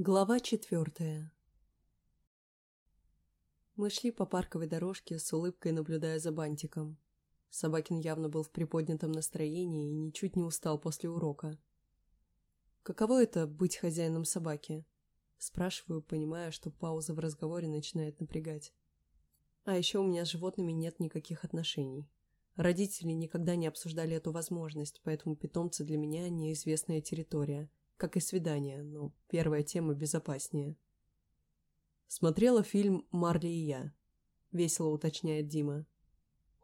Глава четвертая Мы шли по парковой дорожке с улыбкой, наблюдая за бантиком. Собакин явно был в приподнятом настроении и ничуть не устал после урока. «Каково это — быть хозяином собаки?» Спрашиваю, понимая, что пауза в разговоре начинает напрягать. А еще у меня с животными нет никаких отношений. Родители никогда не обсуждали эту возможность, поэтому питомцы для меня неизвестная территория, как и свидание, но первая тема безопаснее. Смотрела фильм «Марли и я», — весело уточняет Дима.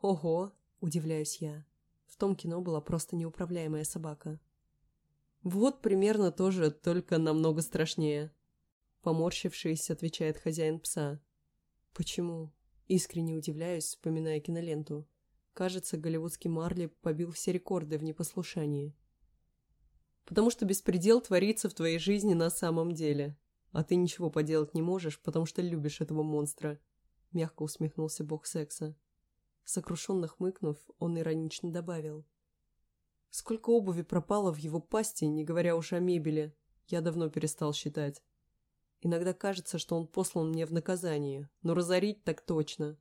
«Ого!» — удивляюсь я. В том кино была просто неуправляемая собака. «Вот примерно тоже, только намного страшнее», — поморщившись, отвечает хозяин пса. «Почему?» — искренне удивляюсь, вспоминая киноленту. Кажется, голливудский Марли побил все рекорды в непослушании. Потому что беспредел творится в твоей жизни на самом деле. А ты ничего поделать не можешь, потому что любишь этого монстра. Мягко усмехнулся бог секса. Сокрушенно хмыкнув, он иронично добавил. Сколько обуви пропало в его пасти, не говоря уж о мебели, я давно перестал считать. Иногда кажется, что он послан мне в наказание, но разорить так точно.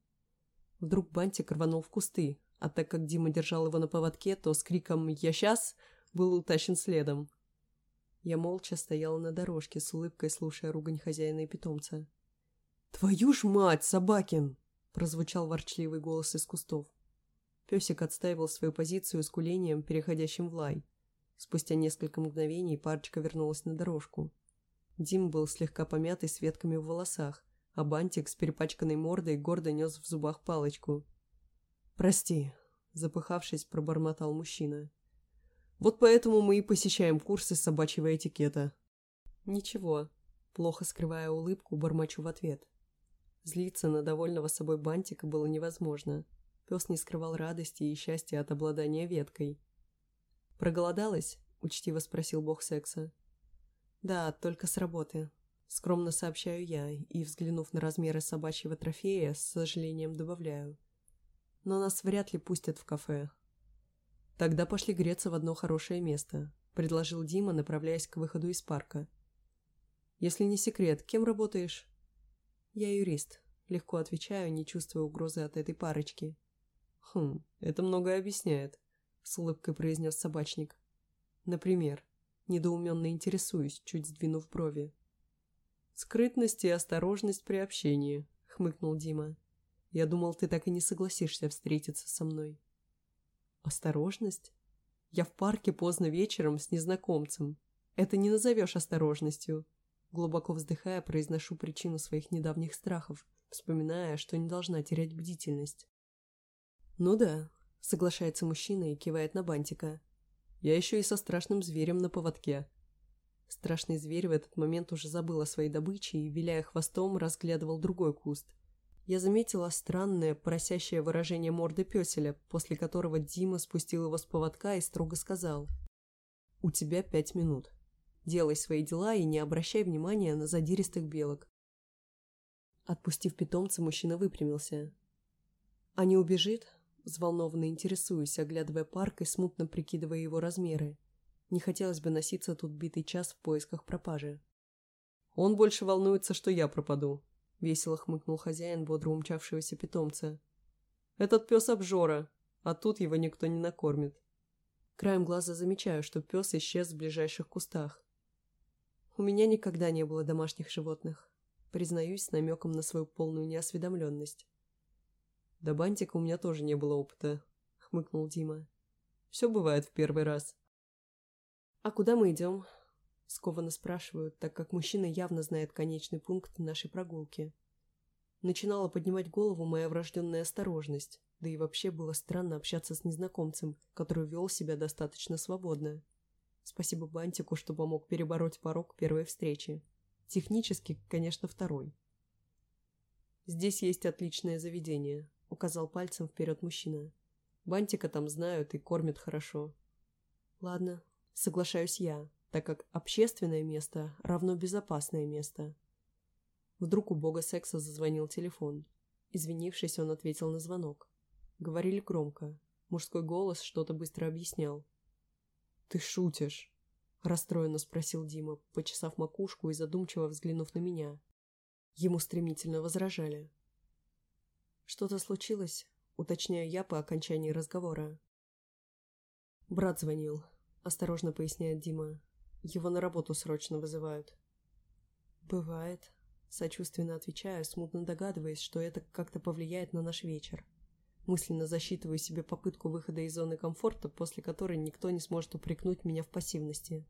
Вдруг бантик рванул в кусты, а так как Дима держал его на поводке, то с криком «Я сейчас!» Был утащен следом. Я молча стояла на дорожке с улыбкой, слушая ругань хозяина и питомца. «Твою ж мать, Собакин!» – прозвучал ворчливый голос из кустов. Песик отстаивал свою позицию с кулением, переходящим в лай. Спустя несколько мгновений парочка вернулась на дорожку. Дим был слегка помятый с ветками в волосах, а бантик с перепачканной мордой гордо нес в зубах палочку. «Прости», — запыхавшись, пробормотал мужчина. «Вот поэтому мы и посещаем курсы собачьего этикета». «Ничего», — плохо скрывая улыбку, бормочу в ответ. Злиться на довольного собой бантика было невозможно. Пес не скрывал радости и счастья от обладания веткой. «Проголодалась?» — учтиво спросил бог секса. «Да, только с работы», — скромно сообщаю я и, взглянув на размеры собачьего трофея, с сожалением добавляю но нас вряд ли пустят в кафе. Тогда пошли греться в одно хорошее место, предложил Дима, направляясь к выходу из парка. Если не секрет, кем работаешь? Я юрист, легко отвечаю, не чувствуя угрозы от этой парочки. Хм, это многое объясняет, с улыбкой произнес собачник. Например, недоуменно интересуюсь, чуть сдвинув брови. «Скрытность и осторожность при общении», — хмыкнул Дима. Я думал, ты так и не согласишься встретиться со мной. Осторожность? Я в парке поздно вечером с незнакомцем. Это не назовешь осторожностью. Глубоко вздыхая, произношу причину своих недавних страхов, вспоминая, что не должна терять бдительность. «Ну да», — соглашается мужчина и кивает на бантика. «Я еще и со страшным зверем на поводке». Страшный зверь в этот момент уже забыл о своей добыче и, виляя хвостом, разглядывал другой куст — я заметила странное, просящее выражение морды пёселя, после которого Дима спустил его с поводка и строго сказал. «У тебя пять минут. Делай свои дела и не обращай внимания на задиристых белок». Отпустив питомца, мужчина выпрямился. «А не убежит?» Взволнованно интересуюсь, оглядывая парк и смутно прикидывая его размеры. Не хотелось бы носиться тут битый час в поисках пропажи. «Он больше волнуется, что я пропаду», весело хмыкнул хозяин бодро умчавшегося питомца. «Этот пес обжора, а тут его никто не накормит». Краем глаза замечаю, что пес исчез в ближайших кустах. У меня никогда не было домашних животных. Признаюсь с намеком на свою полную неосведомленность. «Да бантика у меня тоже не было опыта», — хмыкнул Дима. «Все бывает в первый раз». «А куда мы идем?» Скованно спрашивают, так как мужчина явно знает конечный пункт нашей прогулки. Начинала поднимать голову моя врожденная осторожность, да и вообще было странно общаться с незнакомцем, который вел себя достаточно свободно. Спасибо Бантику, что помог перебороть порог первой встречи. Технически, конечно, второй. «Здесь есть отличное заведение», — указал пальцем вперед мужчина. «Бантика там знают и кормят хорошо». «Ладно, соглашаюсь я, так как общественное место равно безопасное место. Вдруг у бога секса зазвонил телефон. Извинившись, он ответил на звонок. Говорили громко. Мужской голос что-то быстро объяснял. «Ты шутишь?» Расстроенно спросил Дима, почесав макушку и задумчиво взглянув на меня. Ему стремительно возражали. «Что-то случилось?» — уточняю я по окончании разговора. «Брат звонил», — осторожно поясняет Дима. «Его на работу срочно вызывают». «Бывает», — сочувственно отвечаю, смутно догадываясь, что это как-то повлияет на наш вечер. Мысленно засчитываю себе попытку выхода из зоны комфорта, после которой никто не сможет упрекнуть меня в пассивности.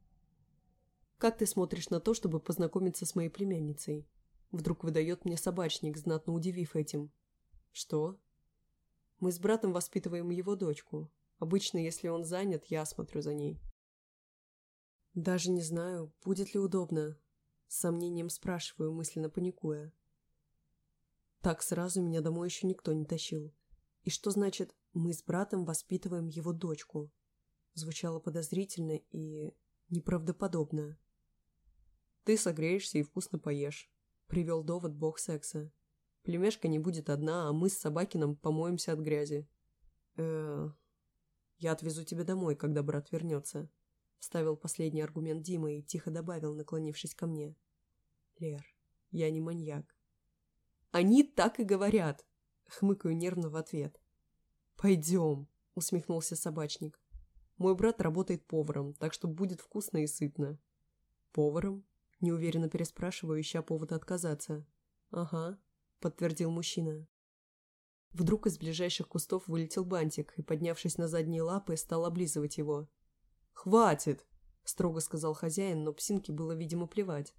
«Как ты смотришь на то, чтобы познакомиться с моей племянницей?» Вдруг выдает мне собачник, знатно удивив этим. «Что?» «Мы с братом воспитываем его дочку. Обычно, если он занят, я смотрю за ней». «Даже не знаю, будет ли удобно». С сомнением спрашиваю, мысленно паникуя. Так сразу меня домой еще никто не тащил. И что значит «мы с братом воспитываем его дочку»? Звучало подозрительно и неправдоподобно. «Ты согреешься и вкусно поешь», — привел довод бог секса. «Племешка не будет одна, а мы с Собакином помоемся от грязи». э «Я отвезу тебя домой, когда брат вернется», — вставил последний аргумент Дима и тихо добавил, наклонившись ко мне. «Лер, я не маньяк». «Они так и говорят», Хмыкаю нервно в ответ. «Пойдем», — усмехнулся собачник. «Мой брат работает поваром, так что будет вкусно и сытно». «Поваром?» — неуверенно переспрашиваю, ища повода отказаться. «Ага», — подтвердил мужчина. Вдруг из ближайших кустов вылетел бантик и, поднявшись на задние лапы, стал облизывать его. «Хватит!» — строго сказал хозяин, но псинке было, видимо, плевать.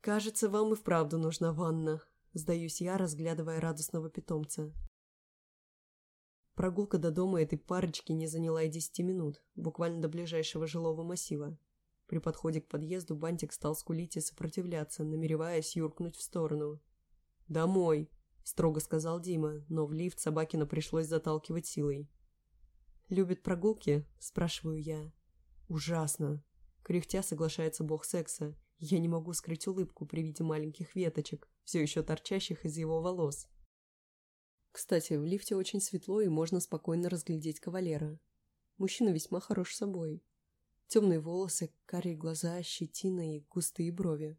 «Кажется, вам и вправду нужна ванна», Сдаюсь я, разглядывая радостного питомца. Прогулка до дома этой парочки не заняла и десяти минут, буквально до ближайшего жилого массива. При подходе к подъезду Бантик стал скулить и сопротивляться, намереваясь юркнуть в сторону. «Домой!» – строго сказал Дима, но в лифт Собакина пришлось заталкивать силой. «Любит прогулки?» – спрашиваю я. «Ужасно!» – кряхтя соглашается бог секса. Я не могу скрыть улыбку при виде маленьких веточек, все еще торчащих из его волос. Кстати, в лифте очень светло и можно спокойно разглядеть кавалера. Мужчина весьма хорош собой. Темные волосы, карие глаза, щетина и густые брови.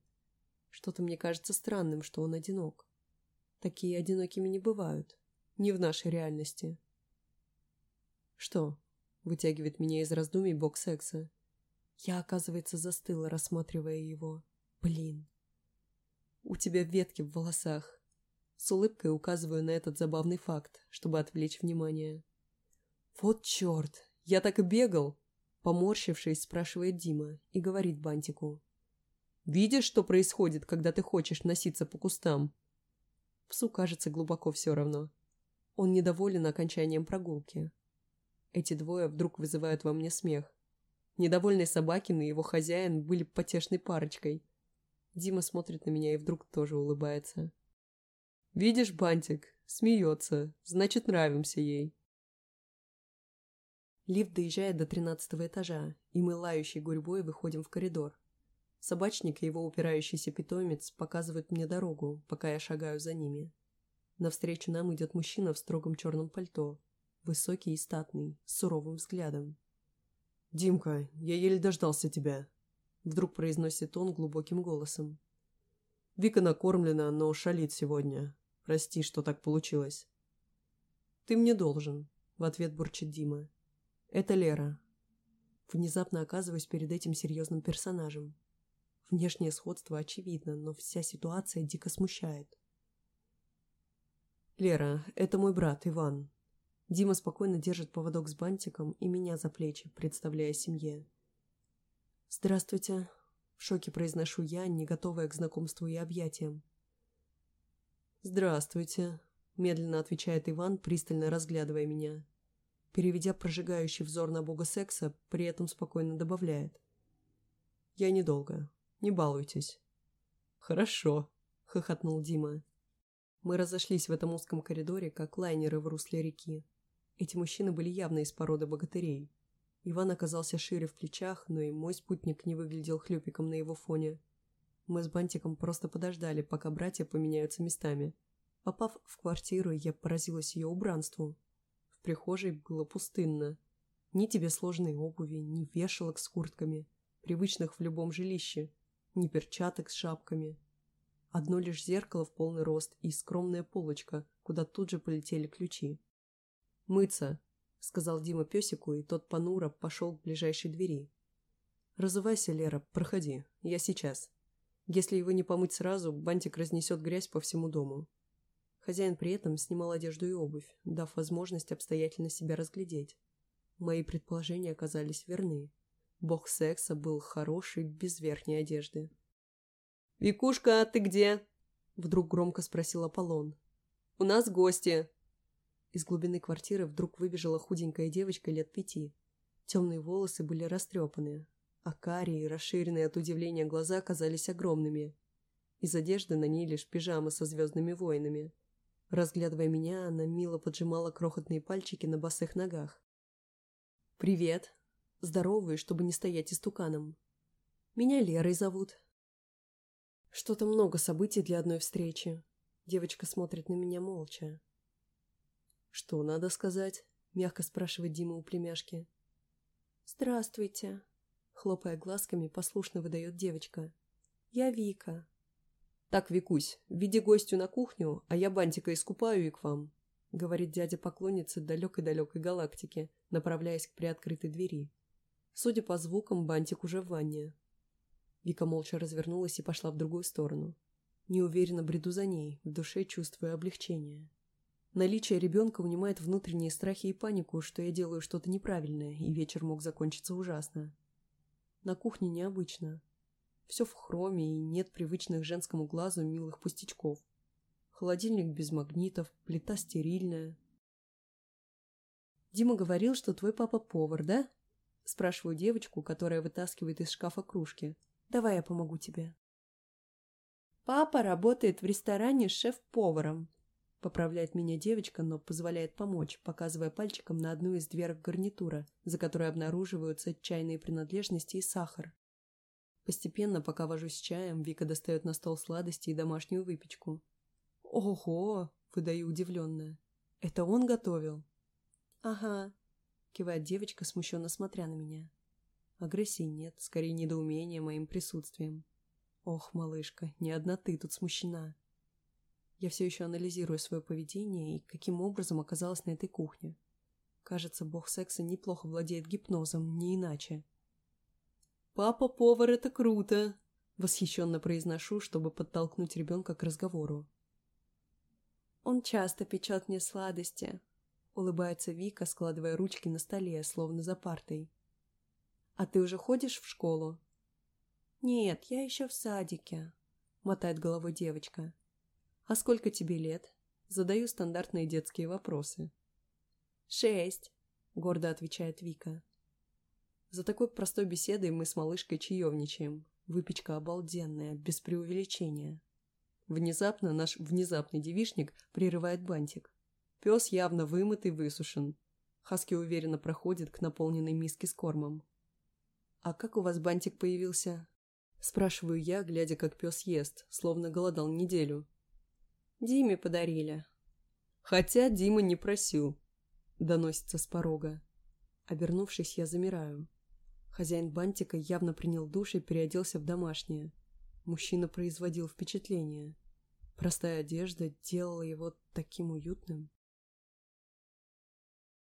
Что-то мне кажется странным, что он одинок. Такие одинокими не бывают. Не в нашей реальности. Что? Вытягивает меня из раздумий бок секса. Я, оказывается, застыла, рассматривая его. Блин, у тебя ветки в волосах. С улыбкой указываю на этот забавный факт, чтобы отвлечь внимание. Вот черт, я так и бегал. Поморщившись, спрашивает Дима и говорит Бантику. Видишь, что происходит, когда ты хочешь носиться по кустам? Псу кажется глубоко все равно. Он недоволен окончанием прогулки. Эти двое вдруг вызывают во мне смех. Недовольный Собакин и его хозяин были потешной парочкой. Дима смотрит на меня и вдруг тоже улыбается. «Видишь, Бантик? Смеется. Значит, нравимся ей». Лифт доезжает до тринадцатого этажа, и мы лающей гурьбой выходим в коридор. Собачник и его упирающийся питомец показывают мне дорогу, пока я шагаю за ними. Навстречу нам идет мужчина в строгом черном пальто, высокий и статный, с суровым взглядом. «Димка, я еле дождался тебя», Вдруг произносит он глубоким голосом. Вика накормлена, но шалит сегодня. Прости, что так получилось. Ты мне должен, в ответ бурчит Дима. Это Лера. Внезапно оказываюсь перед этим серьезным персонажем. Внешнее сходство очевидно, но вся ситуация дико смущает. «Лера, это мой брат, Иван». Дима спокойно держит поводок с бантиком и меня за плечи, представляя семье. «Здравствуйте», — в шоке произношу я, не готовая к знакомству и объятиям. «Здравствуйте», — медленно отвечает Иван, пристально разглядывая меня. Переведя прожигающий взор на бога секса, при этом спокойно добавляет. «Я недолго. Не балуйтесь». «Хорошо», — хохотнул Дима. Мы разошлись в этом узком коридоре, как лайнеры в русле реки. Эти мужчины были явно из породы богатырей. Иван оказался шире в плечах, но и мой спутник не выглядел хлюпиком на его фоне. Мы с Бантиком просто подождали, пока братья поменяются местами. Попав в квартиру, я поразилась ее убранству. В прихожей было пустынно. Ни тебе сложной обуви, ни вешалок с куртками, привычных в любом жилище, ни перчаток с шапками. Одно лишь зеркало в полный рост и скромная полочка, куда тут же полетели ключи. «Мыться!» — сказал Дима песику, и тот понуро пошел к ближайшей двери. «Разувайся, Лера, проходи, я сейчас. Если его не помыть сразу, бантик разнесет грязь по всему дому». Хозяин при этом снимал одежду и обувь, дав возможность обстоятельно себя разглядеть. Мои предположения оказались верны. Бог секса был хороший без верхней одежды. «Викушка, ты где?» Вдруг громко спросил Аполлон. «У нас гости!» Из глубины квартиры вдруг выбежала худенькая девочка лет пяти. Темные волосы были растрепаны, а карие, расширенные от удивления глаза казались огромными. Из одежды на ней лишь пижама со звездными воинами. Разглядывая меня, она мило поджимала крохотные пальчики на босых ногах. «Привет!» Здоровый, чтобы не стоять истуканом. «Меня Лерой зовут». Что-то много событий для одной встречи. Девочка смотрит на меня молча. «Что надо сказать?» — мягко спрашивает Дима у племяшки. «Здравствуйте», — хлопая глазками, послушно выдает девочка. «Я Вика». «Так, Викусь, веди гостю на кухню, а я бантика искупаю и к вам», — говорит дядя поклонницы далекой-далекой галактики, направляясь к приоткрытой двери. Судя по звукам, бантик уже в ванне. Вика молча развернулась и пошла в другую сторону. Неуверенно бреду за ней, в душе чувствуя облегчение. Наличие ребенка унимает внутренние страхи и панику, что я делаю что-то неправильное, и вечер мог закончиться ужасно. На кухне необычно. Все в хроме, и нет привычных женскому глазу милых пустячков. Холодильник без магнитов, плита стерильная. «Дима говорил, что твой папа повар, да?» Спрашиваю девочку, которая вытаскивает из шкафа кружки. «Давай я помогу тебе». «Папа работает в ресторане шеф-поваром», Поправляет меня девочка, но позволяет помочь, показывая пальчиком на одну из дверок гарнитура, за которой обнаруживаются чайные принадлежности и сахар. Постепенно, пока вожусь с чаем, Вика достает на стол сладости и домашнюю выпечку. «Ого!» — выдаю удивленная. «Это он готовил?» «Ага», — кивает девочка, смущенно смотря на меня. Агрессии нет, скорее недоумения моим присутствием. «Ох, малышка, не одна ты тут смущена». Я все еще анализирую свое поведение и каким образом оказалась на этой кухне. Кажется, бог секса неплохо владеет гипнозом, не иначе. «Папа-повар — это круто!» — восхищенно произношу, чтобы подтолкнуть ребенка к разговору. «Он часто печет мне сладости», — улыбается Вика, складывая ручки на столе, словно за партой. «А ты уже ходишь в школу?» «Нет, я еще в садике», — мотает головой девочка. «А сколько тебе лет?» Задаю стандартные детские вопросы. «Шесть», — гордо отвечает Вика. За такой простой беседой мы с малышкой чаевничаем. Выпечка обалденная, без преувеличения. Внезапно наш внезапный девишник прерывает бантик. Пес явно вымыт и высушен. Хаски уверенно проходит к наполненной миске с кормом. «А как у вас бантик появился?» Спрашиваю я, глядя, как пес ест, словно голодал неделю. Диме подарили. Хотя Дима не просил. Доносится с порога. Обернувшись, я замираю. Хозяин бантика явно принял душ и переоделся в домашнее. Мужчина производил впечатление. Простая одежда делала его таким уютным.